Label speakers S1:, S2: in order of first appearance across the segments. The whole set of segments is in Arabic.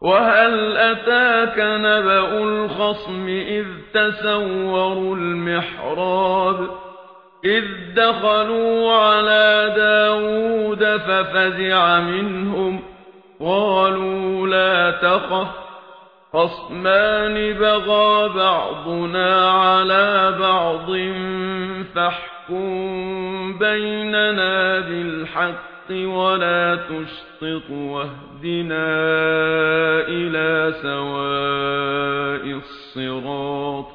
S1: وَهَلْ أَتَاكَ نَبَأُ الْخَصْمِ إِذْ تَسَوَّرُوا الْمِحْرَابَ إِذْ دَخَلُوا عَلَى داود فَفَزِعَ مِنْهُمْ قَالُوا لَا تَخَفْ خَصْمَانِ بَغَى بَعْضُنَا عَلَى بَعْضٍ فَاحْكُم بَيْنَنَا بِالْحَقِّ الحق ولا تشطط واهدنا إلى سواء الصراط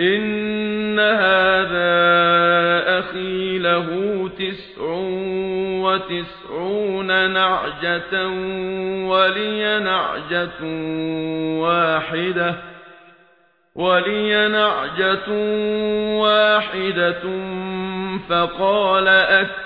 S1: إن هذا أخي له تسع وتسعون نعجة ولي نعجة واحدة ولي نعجة واحدة فقال أكبر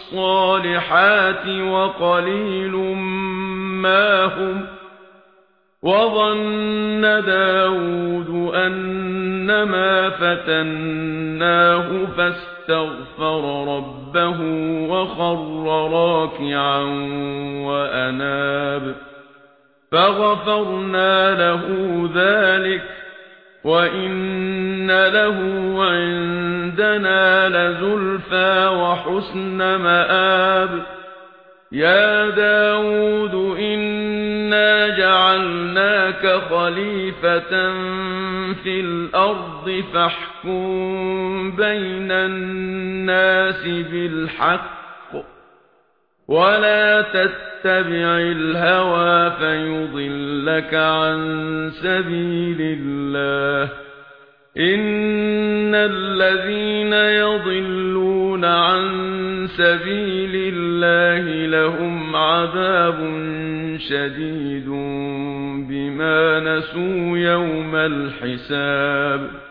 S1: الصالحات وقليل ما هم وظن داود أنما فتناه فاستغفر ربه وخر راكعا وأناب فغفرنا له ذلك وَإِنَّ لَهُ عِندَنَا لَزُلْفَى وَحُسْنَ مَآبٍ يَا دَاوُودُ إِنَّا جَعَلْنَاكَ خَلِيفَةً فِي الْأَرْضِ فَاحْكُم بَيْنَ النَّاسِ بِالْحَقِّ ولا تتبع الهوى فيضلك عن سبيل الله ان الذين يضلون عن سبيل الله لهم عذاب شديد بما نسوا يوم الحساب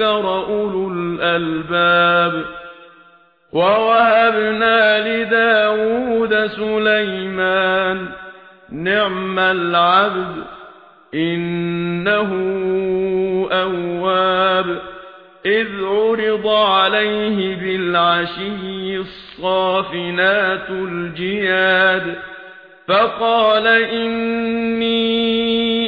S1: يذكر أولو الألباب ووهبنا لداود سليمان نعم العبد إنه أواب إذ عرض عليه بالعشي الصافنات الجياد فقال إني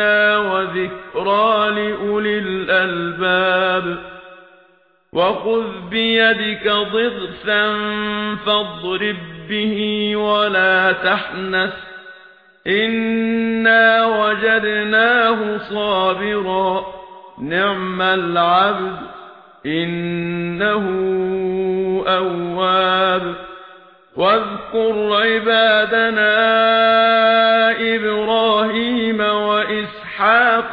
S1: هُدًى وَذِكْرَى لِأُولِي الْأَلْبَابِ وَخُذْ بِيَدِكَ ضِغْثًا فَاضْرِب بِهِ وَلَا تَحْنَثْ إِنَّا وَجَدْنَاهُ صَابِرًا نِعْمَ الْعَبْدُ إِنَّهُ أَوَّابٌ وَاذْكُرْ عِبَادَنَا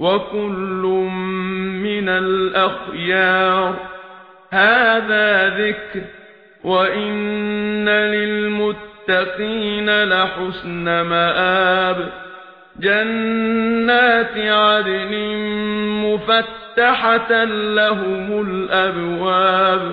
S1: وَكُلٌّ مِنَ الْأَخْيَارِ هَذَا ذِكْرٌ وَإِنَّ لِلْمُتَّقِينَ لَحُسْنَ مَآبٍ جَنَّاتِ عَدْنٍ مُفَتَّحَةً لَهُمُ الْأَبْوَابُ